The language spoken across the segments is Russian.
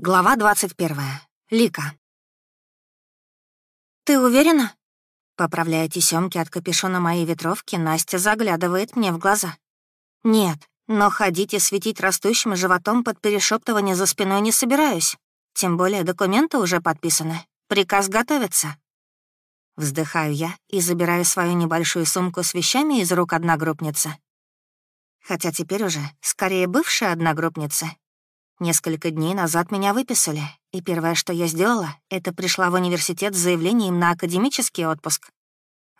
Глава 21. Лика. «Ты уверена?» Поправляя тесёмки от капюшона моей ветровки, Настя заглядывает мне в глаза. «Нет, но ходить и светить растущим животом под перешептывание за спиной не собираюсь. Тем более документы уже подписаны. Приказ готовится». Вздыхаю я и забираю свою небольшую сумку с вещами из рук одногруппницы. Хотя теперь уже скорее бывшая одногруппница, Несколько дней назад меня выписали, и первое, что я сделала, это пришла в университет с заявлением на академический отпуск.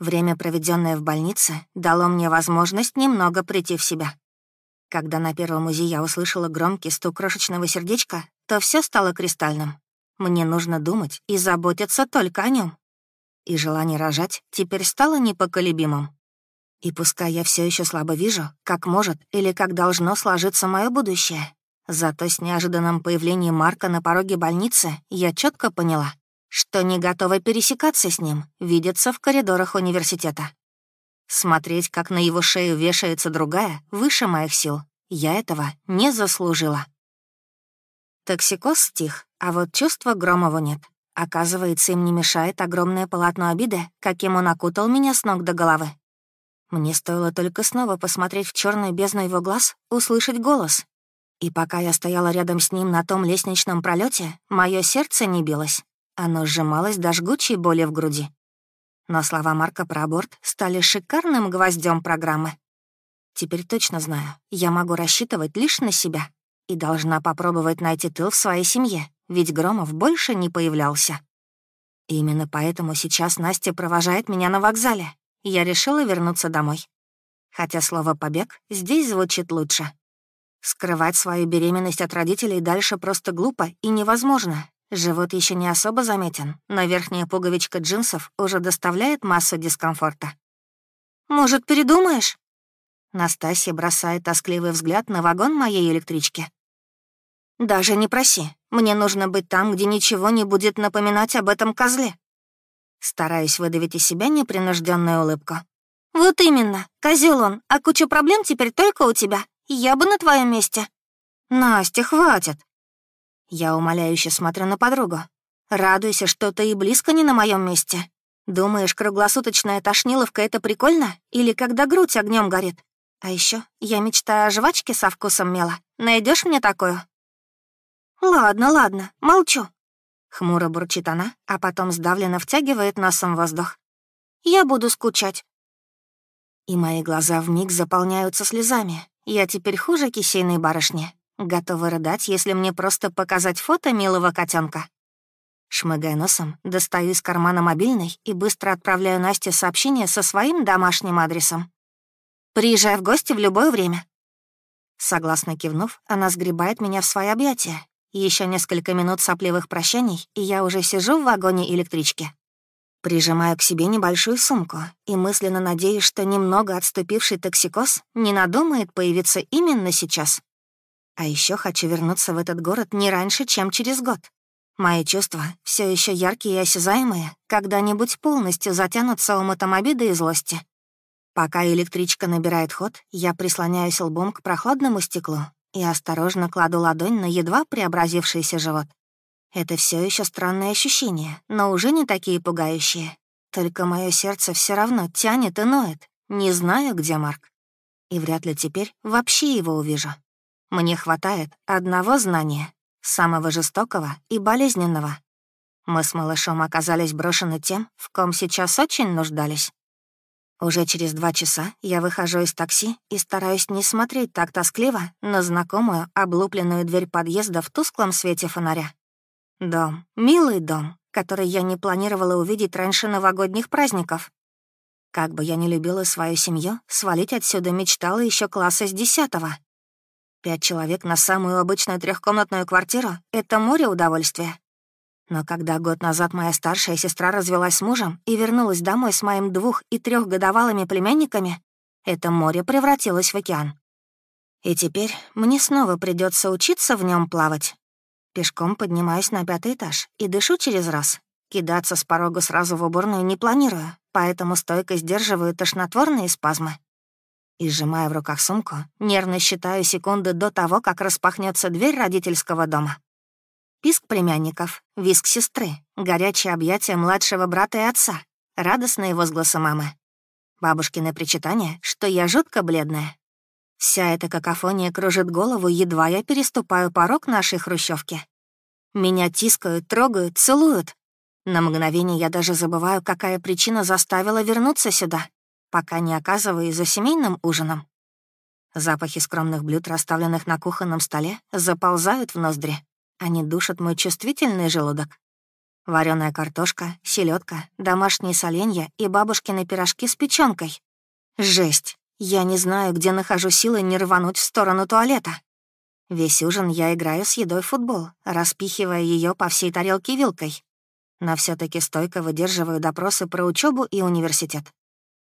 Время, проведенное в больнице, дало мне возможность немного прийти в себя. Когда на первом УЗИ я услышала громкий стук крошечного сердечка, то все стало кристальным. Мне нужно думать и заботиться только о нем. И желание рожать теперь стало непоколебимым. И пускай я все еще слабо вижу, как может или как должно сложиться мое будущее, Зато с неожиданным появлением Марка на пороге больницы я четко поняла, что не готова пересекаться с ним, видеться в коридорах университета. Смотреть, как на его шею вешается другая, выше моих сил, я этого не заслужила. Токсикоз стих, а вот чувства Громову нет. Оказывается, им не мешает огромное полотно обиды, каким он окутал меня с ног до головы. Мне стоило только снова посмотреть в черную бездну его глаз, услышать голос, и пока я стояла рядом с ним на том лестничном пролете, мое сердце не билось. Оно сжималось до жгучей боли в груди. Но слова Марка про аборт стали шикарным гвоздем программы. Теперь точно знаю, я могу рассчитывать лишь на себя и должна попробовать найти тыл в своей семье, ведь Громов больше не появлялся. Именно поэтому сейчас Настя провожает меня на вокзале. Я решила вернуться домой. Хотя слово «побег» здесь звучит лучше. Скрывать свою беременность от родителей дальше просто глупо и невозможно. Живот еще не особо заметен, но верхняя пуговичка джинсов уже доставляет массу дискомфорта. «Может, передумаешь?» Настасья бросает тоскливый взгляд на вагон моей электрички. «Даже не проси. Мне нужно быть там, где ничего не будет напоминать об этом козле». Стараюсь выдавить из себя непринужденную улыбку. «Вот именно. Козел он, а куча проблем теперь только у тебя. Я бы на твоем месте. Настя, хватит. Я умоляюще смотрю на подругу. Радуйся, что ты и близко не на моем месте. Думаешь, круглосуточная тошниловка — это прикольно? Или когда грудь огнем горит? А еще я мечтаю о жвачке со вкусом мела. Найдешь мне такую? Ладно, ладно, молчу. Хмуро бурчит она, а потом сдавленно втягивает носом воздух. Я буду скучать. И мои глаза вмиг заполняются слезами. Я теперь хуже кисейной барышни. Готова рыдать, если мне просто показать фото милого котенка. Шмыгая носом, достаю из кармана мобильный и быстро отправляю Насте сообщение со своим домашним адресом. «Приезжай в гости в любое время». Согласно кивнув, она сгребает меня в свои объятия. Еще несколько минут сопливых прощаний, и я уже сижу в вагоне электрички. Прижимаю к себе небольшую сумку и мысленно надеюсь, что немного отступивший токсикоз не надумает появиться именно сейчас. А еще хочу вернуться в этот город не раньше, чем через год. Мои чувства, все еще яркие и осязаемые, когда-нибудь полностью затянутся омутом обиды и злости. Пока электричка набирает ход, я прислоняюсь лбом к прохладному стеклу и осторожно кладу ладонь на едва преобразившийся живот. Это все еще странные ощущения, но уже не такие пугающие. Только мое сердце все равно тянет и ноет. Не знаю, где Марк. И вряд ли теперь вообще его увижу. Мне хватает одного знания, самого жестокого и болезненного. Мы с малышом оказались брошены тем, в ком сейчас очень нуждались. Уже через два часа я выхожу из такси и стараюсь не смотреть так тоскливо на знакомую облупленную дверь подъезда в тусклом свете фонаря. Дом, милый дом, который я не планировала увидеть раньше новогодних праздников. Как бы я ни любила свою семью, свалить отсюда мечтала еще класса с десятого. Пять человек на самую обычную трехкомнатную квартиру — это море удовольствия. Но когда год назад моя старшая сестра развелась с мужем и вернулась домой с моим двух- и трехгодовалыми племянниками, это море превратилось в океан. И теперь мне снова придется учиться в нем плавать. Пешком поднимаюсь на пятый этаж и дышу через раз. Кидаться с порога сразу в уборную не планирую, поэтому стойко сдерживаю тошнотворные спазмы. И, сжимая в руках сумку, нервно считаю секунды до того, как распахнется дверь родительского дома. Писк племянников, виск сестры, горячее объятие младшего брата и отца, радостные возгласы мамы. Бабушкины причитания, что я жутко бледная. Вся эта какофония кружит голову, едва я переступаю порог нашей хрущевки. Меня тискают, трогают, целуют. На мгновение я даже забываю, какая причина заставила вернуться сюда, пока не оказываюсь за семейным ужином. Запахи скромных блюд, расставленных на кухонном столе, заползают в ноздри. Они душат мой чувствительный желудок. Вареная картошка, селедка, домашние соленья и бабушкины пирожки с печенкой. Жесть! Я не знаю, где нахожу силы не рвануть в сторону туалета. Весь ужин я играю с едой в футбол, распихивая ее по всей тарелке вилкой. Но все таки стойко выдерживаю допросы про учебу и университет.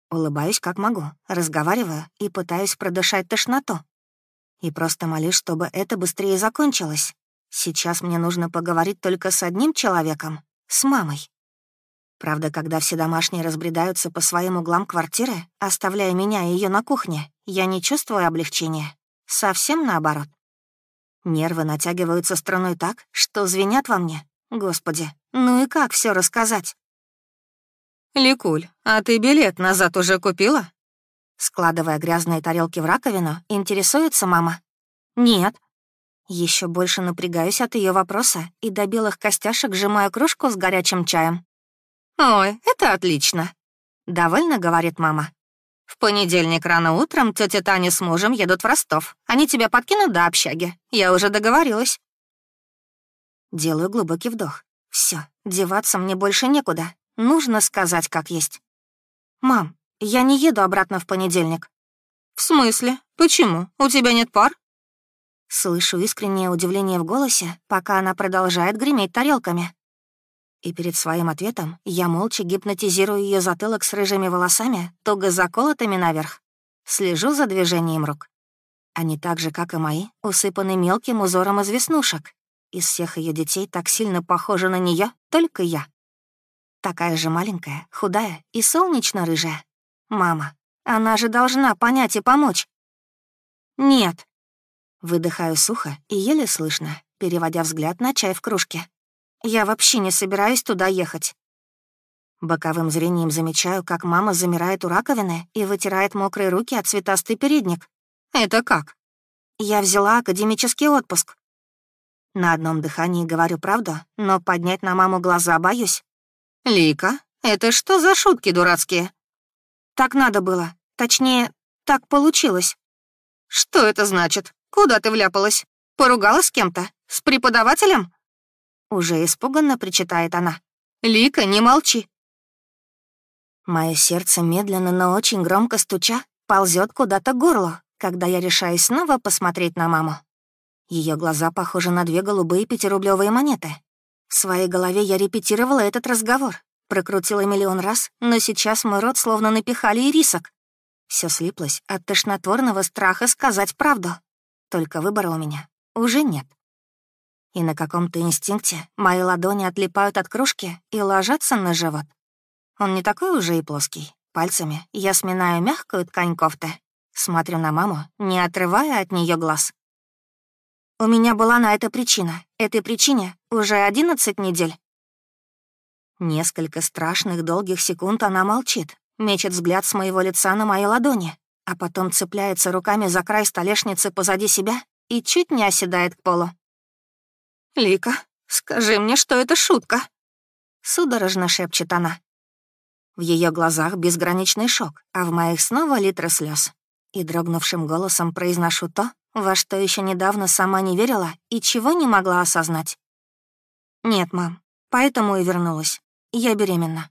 Улыбаюсь как могу, разговариваю и пытаюсь продышать тошноту. И просто молюсь, чтобы это быстрее закончилось. Сейчас мне нужно поговорить только с одним человеком — с мамой. Правда, когда все домашние разбредаются по своим углам квартиры, оставляя меня и ее на кухне, я не чувствую облегчения. Совсем наоборот. Нервы натягиваются струной так, что звенят во мне. Господи, ну и как все рассказать? «Ликуль, а ты билет назад уже купила?» Складывая грязные тарелки в раковину, интересуется мама. «Нет». Еще больше напрягаюсь от ее вопроса и до белых костяшек сжимаю кружку с горячим чаем. «Ой, это отлично», — довольно говорит мама. «В понедельник рано утром тетя Таня с мужем едут в Ростов. Они тебя подкинут до общаги. Я уже договорилась». Делаю глубокий вдох. Все, деваться мне больше некуда. Нужно сказать, как есть. «Мам, я не еду обратно в понедельник». «В смысле? Почему? У тебя нет пар?» Слышу искреннее удивление в голосе, пока она продолжает греметь тарелками. И перед своим ответом я молча гипнотизирую ее затылок с рыжими волосами, туго заколотыми наверх. Слежу за движением рук. Они так же, как и мои, усыпаны мелким узором из веснушек. Из всех ее детей так сильно похожа на нее только я. Такая же маленькая, худая и солнечно-рыжая. Мама, она же должна понять и помочь. Нет. Выдыхаю сухо и еле слышно, переводя взгляд на чай в кружке. Я вообще не собираюсь туда ехать. Боковым зрением замечаю, как мама замирает у раковины и вытирает мокрые руки от цветастый передник. Это как? Я взяла академический отпуск. На одном дыхании говорю правду, но поднять на маму глаза боюсь. «Лика, это что за шутки дурацкие?» «Так надо было. Точнее, так получилось». «Что это значит? Куда ты вляпалась? Поругалась с кем-то? С преподавателем?» Уже испуганно причитает она. «Лика, не молчи». Мое сердце медленно, но очень громко стуча, ползет куда-то к горлу, когда я решаюсь снова посмотреть на маму. Ее глаза похожи на две голубые пятирублевые монеты, в своей голове я репетировала этот разговор, прокрутила миллион раз, но сейчас мой рот словно напихали ирисок. Все слиплось от тошнотворного страха сказать правду. Только выбора у меня уже нет. И на каком-то инстинкте мои ладони отлипают от кружки и ложатся на живот. Он не такой уже и плоский. Пальцами я сминаю мягкую ткань кофты. Смотрю на маму, не отрывая от нее глаз. У меня была на это причина. Этой причине уже одиннадцать недель. Несколько страшных долгих секунд она молчит, мечет взгляд с моего лица на моей ладони, а потом цепляется руками за край столешницы позади себя и чуть не оседает к полу. «Лика, скажи мне, что это шутка?» Судорожно шепчет она. В ее глазах безграничный шок, а в моих снова литры слез. И дрогнувшим голосом произношу то, во что еще недавно сама не верила и чего не могла осознать. Нет, мам, поэтому и вернулась. Я беременна.